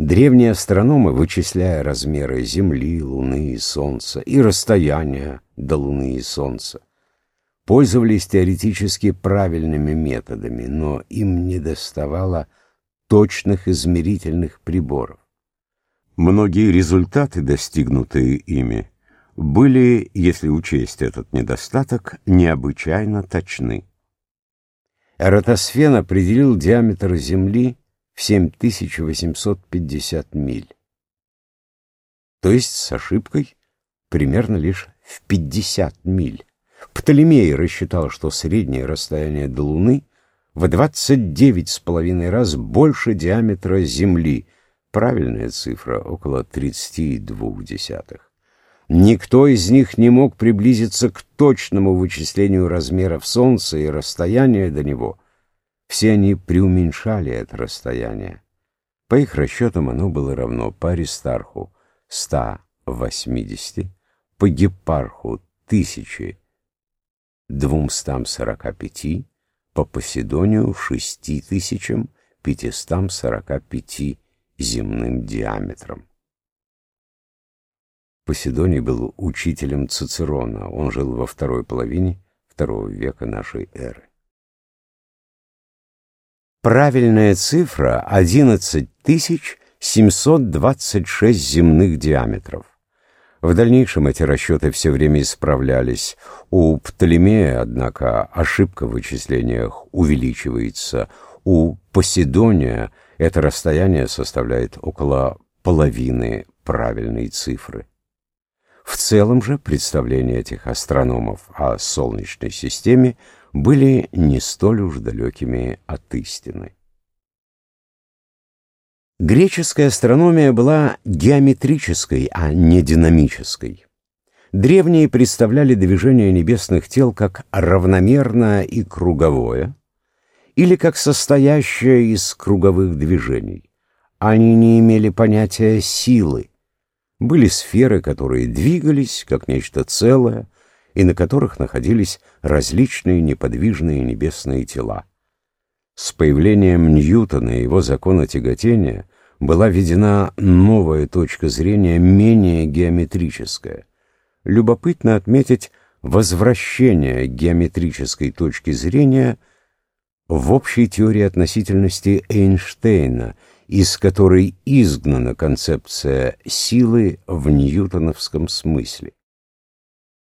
Древние астрономы, вычисляя размеры Земли, Луны и Солнца и расстояние до Луны и Солнца, пользовались теоретически правильными методами, но им не доставало точных измерительных приборов. Многие результаты, достигнутые ими, были, если учесть этот недостаток, необычайно точны. Эратосфен определил диаметр Земли в 7850 миль, то есть с ошибкой примерно лишь в 50 миль. Птолемей рассчитал, что среднее расстояние до Луны в 29,5 раз больше диаметра Земли. Правильная цифра — около 32. Никто из них не мог приблизиться к точному вычислению размеров Солнца и расстояния до него. Все они преуменьшали это расстояние. По их расчетам оно было равно по Аристарху 180, по Гепарху 1245, по Поседонию 6545 земным диаметром. Поседоний был учителем Цицерона, он жил во второй половине второго века нашей эры. Правильная цифра — 11726 земных диаметров. В дальнейшем эти расчеты все время исправлялись. У Птолемея, однако, ошибка в вычислениях увеличивается. У Поседония это расстояние составляет около половины правильной цифры. В целом же представления этих астрономов о Солнечной системе были не столь уж далекими от истины. Греческая астрономия была геометрической, а не динамической. Древние представляли движение небесных тел как равномерное и круговое, или как состоящее из круговых движений. Они не имели понятия силы. Были сферы, которые двигались как нечто целое, и на которых находились различные неподвижные небесные тела. С появлением Ньютона и его закона тяготения была введена новая точка зрения, менее геометрическая. Любопытно отметить возвращение геометрической точки зрения в общей теории относительности Эйнштейна, из которой изгнана концепция силы в ньютоновском смысле.